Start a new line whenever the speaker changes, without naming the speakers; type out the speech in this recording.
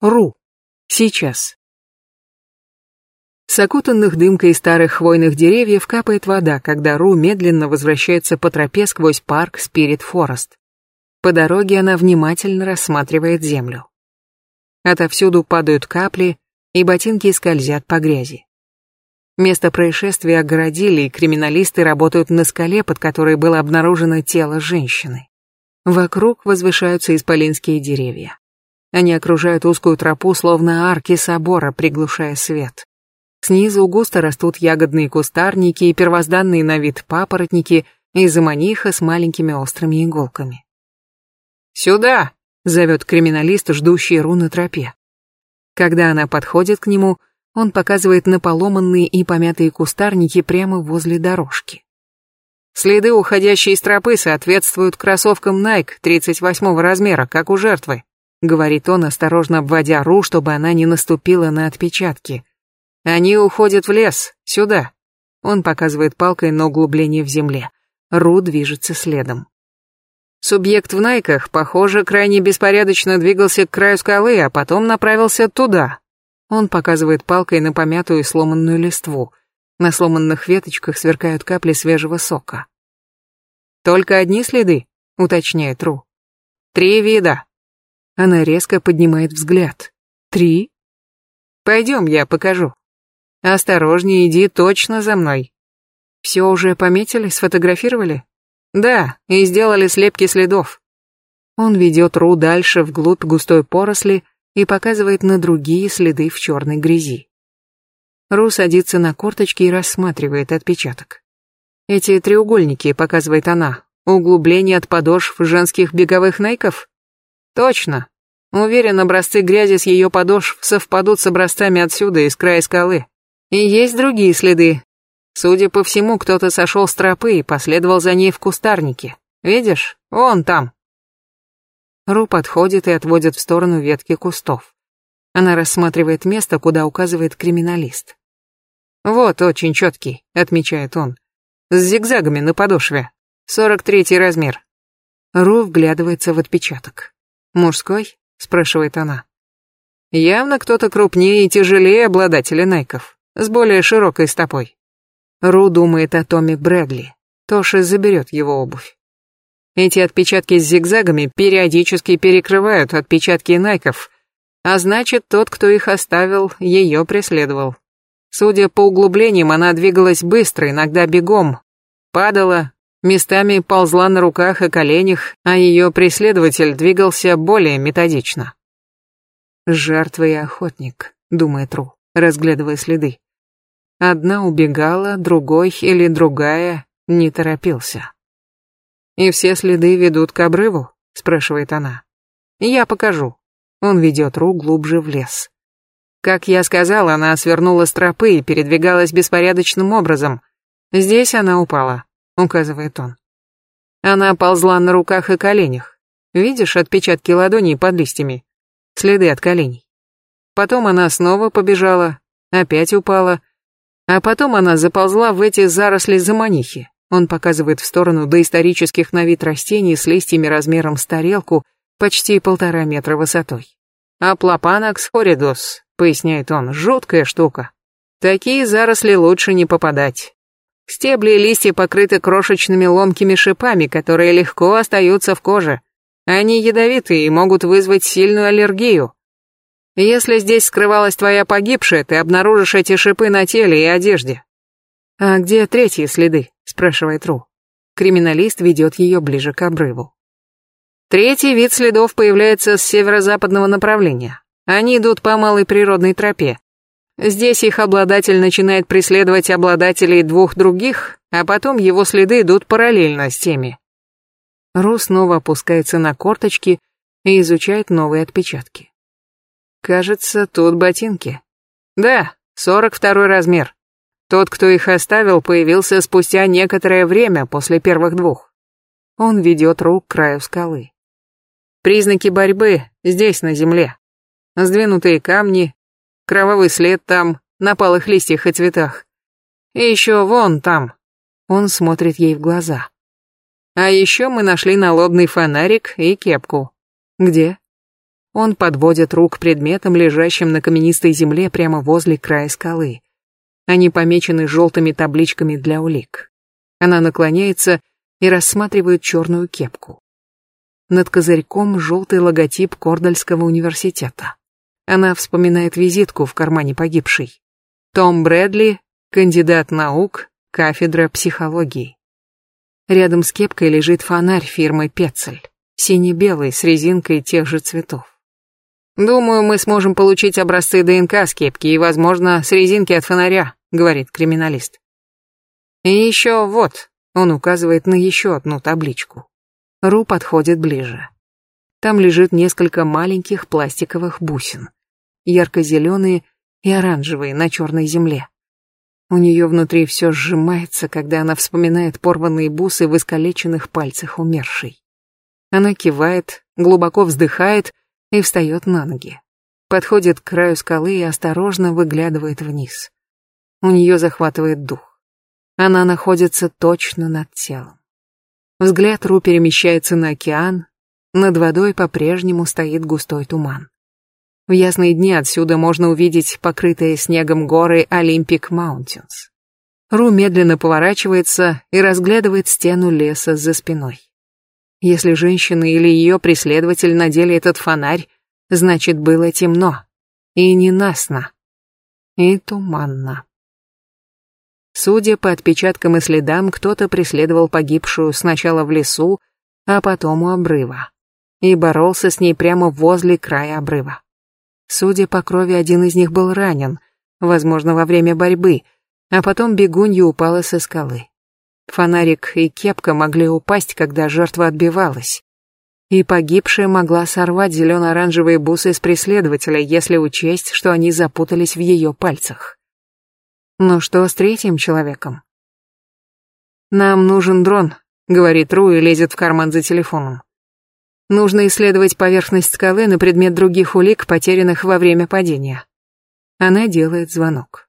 Ру. Сейчас. С окутанных дымкой старых хвойных деревьев капает вода, когда Ру медленно возвращается по тропе сквозь парк Спирит Форест. По дороге она внимательно рассматривает землю. Отовсюду падают капли, и ботинки скользят по грязи. Место происшествия огородили, и криминалисты работают на скале, под которой было обнаружено тело женщины. Вокруг возвышаются исполинские деревья. Они окружают узкую тропу, словно арки собора, приглушая свет. Снизу густо растут ягодные кустарники и первозданные на вид папоротники из аманиха с маленькими острыми иголками. «Сюда!» — зовет криминалист, ждущий Ру тропе. Когда она подходит к нему, он показывает на поломанные и помятые кустарники прямо возле дорожки. Следы, уходящие из тропы, соответствуют кроссовкам Nike 38 размера, как у жертвы. — говорит он, осторожно обводя Ру, чтобы она не наступила на отпечатки. «Они уходят в лес, сюда». Он показывает палкой на углубление в земле. Ру движется следом. Субъект в найках, похоже, крайне беспорядочно двигался к краю скалы, а потом направился туда. Он показывает палкой на помятую и сломанную листву. На сломанных веточках сверкают капли свежего сока. «Только одни следы», — уточняет Ру. «Три вида», она резко поднимает взгляд. Три. Пойдем, я покажу. Осторожнее, иди точно за мной. Все уже пометили, сфотографировали? Да, и сделали слепки следов. Он ведет Ру дальше вглубь густой поросли и показывает на другие следы в черной грязи. Ру садится на корточки и рассматривает отпечаток. Эти треугольники, показывает она, углубление от подошв женских беговых найков? Точно, Уверен, образцы грязи с ее подошв совпадут с образцами отсюда, из края скалы. И есть другие следы. Судя по всему, кто-то сошел с тропы и последовал за ней в кустарнике. Видишь? Вон там. Ру подходит и отводит в сторону ветки кустов. Она рассматривает место, куда указывает криминалист. «Вот очень четкий», — отмечает он. «С зигзагами на подошве. Сорок третий размер». Ру вглядывается в отпечаток. «Мужской?» спрашивает она. Явно кто-то крупнее и тяжелее обладателя Найков, с более широкой стопой. Ру думает о Томми Брэдли. Тоша заберет его обувь. Эти отпечатки с зигзагами периодически перекрывают отпечатки Найков, а значит, тот, кто их оставил, ее преследовал. Судя по углублениям, она двигалась быстро, иногда бегом, падала, местами ползла на руках и коленях, а ее преследователь двигался более методично. «Жертва и охотник», — думает Ру, разглядывая следы. Одна убегала, другой или другая не торопился. «И все следы ведут к обрыву?» — спрашивает она. «Я покажу». Он ведет Ру глубже в лес. Как я сказал, она свернула с тропы и передвигалась беспорядочным образом. Здесь она упала указывает он. Она ползла на руках и коленях. Видишь отпечатки ладоней под листьями? Следы от коленей. Потом она снова побежала, опять упала. А потом она заползла в эти заросли заманихи. Он показывает в сторону доисторических на вид растений с листьями размером с тарелку, почти полтора метра высотой. А плапанакс хоридос, поясняет он, жуткая штука. Такие заросли лучше не попадать. Стебли и листья покрыты крошечными ломкими шипами, которые легко остаются в коже. Они ядовиты и могут вызвать сильную аллергию. Если здесь скрывалась твоя погибшая, ты обнаружишь эти шипы на теле и одежде. А где третьи следы? спрашивает Ру. Криминалист ведет ее ближе к обрыву. Третий вид следов появляется с северо-западного направления. Они идут по малой природной тропе. Здесь их обладатель начинает преследовать обладателей двух других, а потом его следы идут параллельно с теми. Ру снова опускается на корточки и изучает новые отпечатки. Кажется, тут ботинки. Да, 42 размер. Тот, кто их оставил, появился спустя некоторое время после первых двух. Он ведет рук к краю скалы. Признаки борьбы здесь, на земле. Сдвинутые камни, Кровавый след там, на палых листьях и цветах. И еще вон там. Он смотрит ей в глаза. А еще мы нашли налобный фонарик и кепку. Где? Он подводит рук предметам, лежащим на каменистой земле прямо возле края скалы. Они помечены желтыми табличками для улик. Она наклоняется и рассматривает черную кепку. Над козырьком желтый логотип Кордальского университета. Она вспоминает визитку в кармане погибшей. Том Брэдли, кандидат наук, кафедра психологии. Рядом с кепкой лежит фонарь фирмы Пецель, сине-белый, с резинкой тех же цветов. «Думаю, мы сможем получить образцы ДНК с кепки и, возможно, с резинки от фонаря», — говорит криминалист. «И еще вот», — он указывает на еще одну табличку. Ру подходит ближе. Там лежит несколько маленьких пластиковых бусин ярко-зеленые и оранжевые на черной земле. У нее внутри все сжимается, когда она вспоминает порванные бусы в искалеченных пальцах умершей. Она кивает, глубоко вздыхает и встает на ноги. Подходит к краю скалы и осторожно выглядывает вниз. У нее захватывает дух. Она находится точно над телом. Взгляд Ру перемещается на океан, над водой по-прежнему стоит густой туман. В ясные дни отсюда можно увидеть покрытые снегом горы Olympic Mountains. Ру медленно поворачивается и разглядывает стену леса за спиной. Если женщина или ее преследователь надели этот фонарь, значит, было темно. И ненастно. И туманно. Судя по отпечаткам и следам, кто-то преследовал погибшую сначала в лесу, а потом у обрыва. И боролся с ней прямо возле края обрыва. Судя по крови, один из них был ранен, возможно, во время борьбы, а потом бегунья упала со скалы. Фонарик и кепка могли упасть, когда жертва отбивалась. И погибшая могла сорвать зелено-оранжевые бусы с преследователя, если учесть, что они запутались в ее пальцах. Но что с третьим человеком? «Нам нужен дрон», — говорит Ру и лезет в карман за телефоном. Нужно исследовать поверхность скалы на предмет других улик, потерянных во время падения. Она делает звонок.